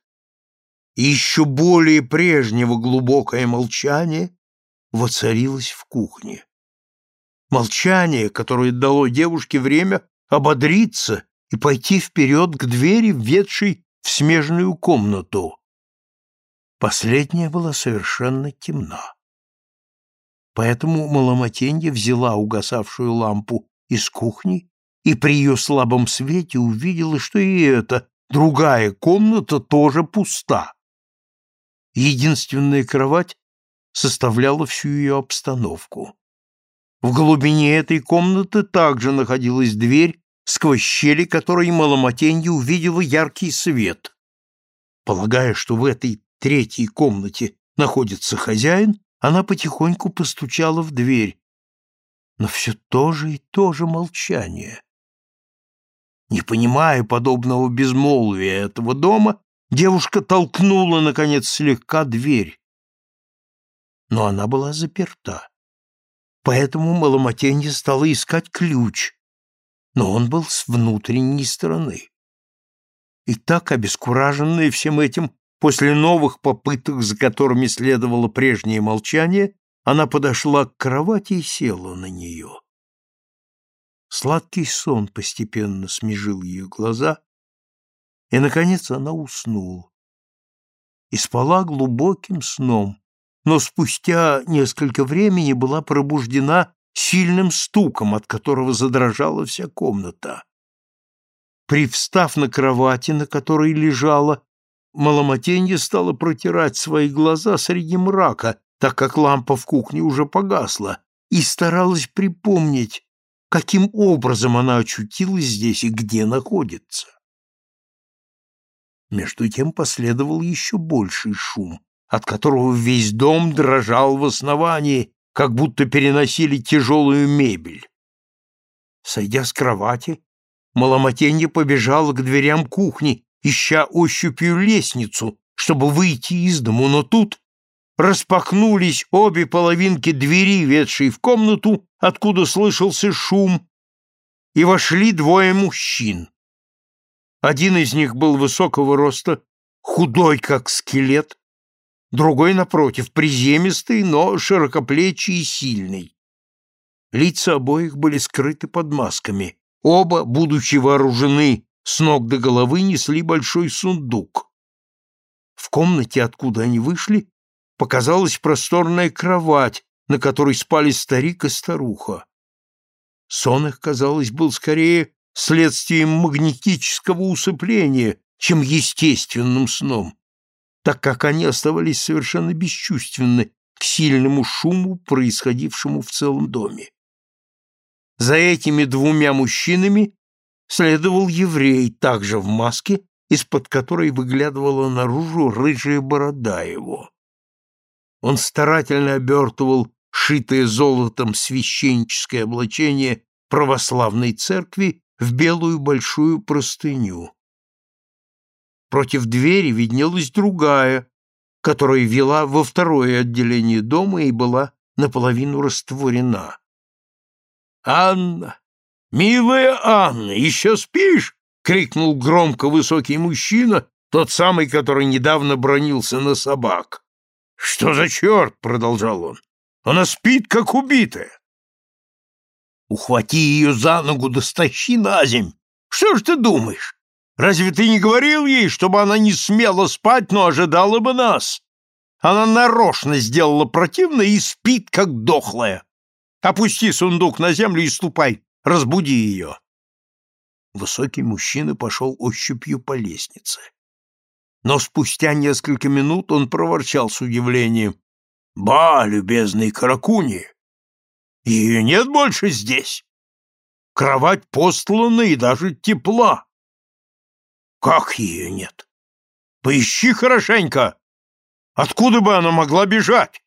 и еще более прежнего глубокое молчание воцарилось в кухне. Молчание, которое дало девушке время ободриться и пойти вперед к двери, ведшей в смежную комнату. Последняя была совершенно темна. Поэтому Маломатенья взяла угасавшую лампу из кухни и при ее слабом свете увидела, что и эта другая комната тоже пуста. Единственная кровать составляла всю ее обстановку. В глубине этой комнаты также находилась дверь, сквозь щели которой Маломатенья увидела яркий свет. Полагая, что в этой третьей комнате находится хозяин, она потихоньку постучала в дверь. Но все то же и то же молчание. Не понимая подобного безмолвия этого дома, девушка толкнула, наконец, слегка дверь. Но она была заперта. Поэтому Маломатенья стала искать ключ, но он был с внутренней стороны. И так, обескураженная всем этим, После новых попыток, за которыми следовало прежнее молчание, она подошла к кровати и села на нее. Сладкий сон постепенно смежил ее глаза, и, наконец, она уснула. И спала глубоким сном, но спустя несколько времени была пробуждена сильным стуком, от которого задрожала вся комната. Привстав на кровати, на которой лежала, Маломатенье стала протирать свои глаза среди мрака, так как лампа в кухне уже погасла, и старалась припомнить, каким образом она очутилась здесь и где находится. Между тем последовал еще больший шум, от которого весь дом дрожал в основании, как будто переносили тяжелую мебель. Сойдя с кровати, Маломатенье побежала к дверям кухни ища ощупью лестницу, чтобы выйти из дому, но тут распахнулись обе половинки двери, ведшей в комнату, откуда слышался шум, и вошли двое мужчин. Один из них был высокого роста, худой, как скелет, другой, напротив, приземистый, но широкоплечий и сильный. Лица обоих были скрыты под масками. Оба, будучи вооружены с ног до головы несли большой сундук. В комнате, откуда они вышли, показалась просторная кровать, на которой спали старик и старуха. Сон их, казалось, был скорее следствием магнетического усыпления, чем естественным сном, так как они оставались совершенно бесчувственны к сильному шуму, происходившему в целом доме. За этими двумя мужчинами следовал еврей, также в маске, из-под которой выглядывала наружу рыжая борода его. Он старательно обертывал шитое золотом священническое облачение православной церкви в белую большую простыню. Против двери виднелась другая, которая вела во второе отделение дома и была наполовину растворена. «Анна! «Милая Анна, еще спишь?» — крикнул громко высокий мужчина, тот самый, который недавно бронился на собак. «Что за черт?» — продолжал он. «Она спит, как убитая». «Ухвати ее за ногу да стащи на земь. Что ж ты думаешь? Разве ты не говорил ей, чтобы она не смела спать, но ожидала бы нас? Она нарочно сделала противно и спит, как дохлая. Опусти сундук на землю и ступай, Разбуди ее!» Высокий мужчина пошел ощупью по лестнице. Но спустя несколько минут он проворчал с удивлением. «Ба, любезный Каракуни! Ее нет больше здесь!» кровать постлана и даже тепла. Как ее нет? Поищи хорошенько. Откуда бы она могла бежать?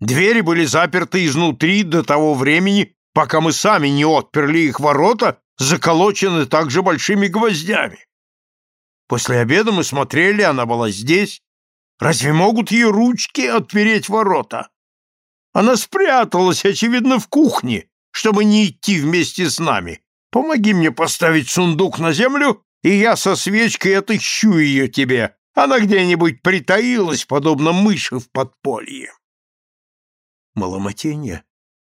Двери были заперты изнутри до того времени, пока мы сами не отперли их ворота, заколочены также большими гвоздями. После обеда мы смотрели, она была здесь. Разве могут ее ручки отпереть ворота? Она спряталась, очевидно, в кухне, чтобы не идти вместе с нами. Помоги мне поставить сундук на землю, и я со свечкой отыщу ее тебе. Она где-нибудь притаилась, подобно мыши в подполье. Маломатенья,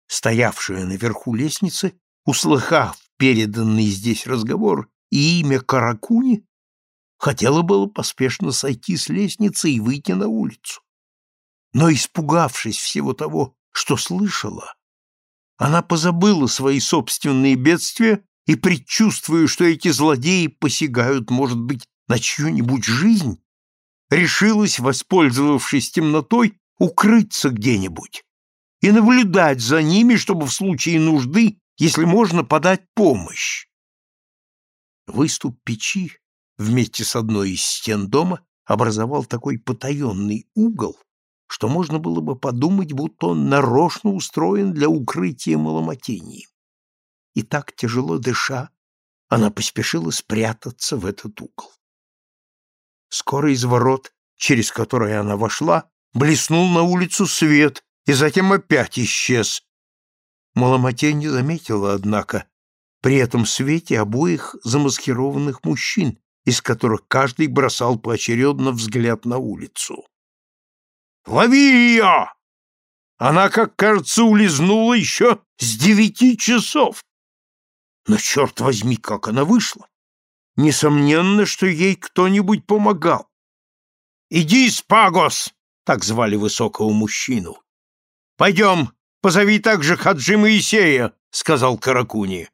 стоявшая наверху лестницы, услыхав переданный здесь разговор и имя Каракуни, хотела было поспешно сойти с лестницы и выйти на улицу. Но, испугавшись всего того, что слышала, она позабыла свои собственные бедствия и, предчувствуя, что эти злодеи посягают, может быть, на чью-нибудь жизнь, решилась, воспользовавшись темнотой, укрыться где-нибудь и наблюдать за ними, чтобы в случае нужды, если можно, подать помощь. Выступ печи вместе с одной из стен дома образовал такой потаенный угол, что можно было бы подумать, будто он нарочно устроен для укрытия маломатений. И так, тяжело дыша, она поспешила спрятаться в этот угол. Скоро из ворот, через которые она вошла, блеснул на улицу свет и затем опять исчез. Маломатей не заметила, однако, при этом свете обоих замаскированных мужчин, из которых каждый бросал поочередно взгляд на улицу. «Лови ее!» Она, как кажется, улизнула еще с девяти часов. Но, черт возьми, как она вышла! Несомненно, что ей кто-нибудь помогал. «Иди, Спагос!» — так звали высокого мужчину. «Пойдем, позови также Хаджи Моисея», — сказал Каракуни.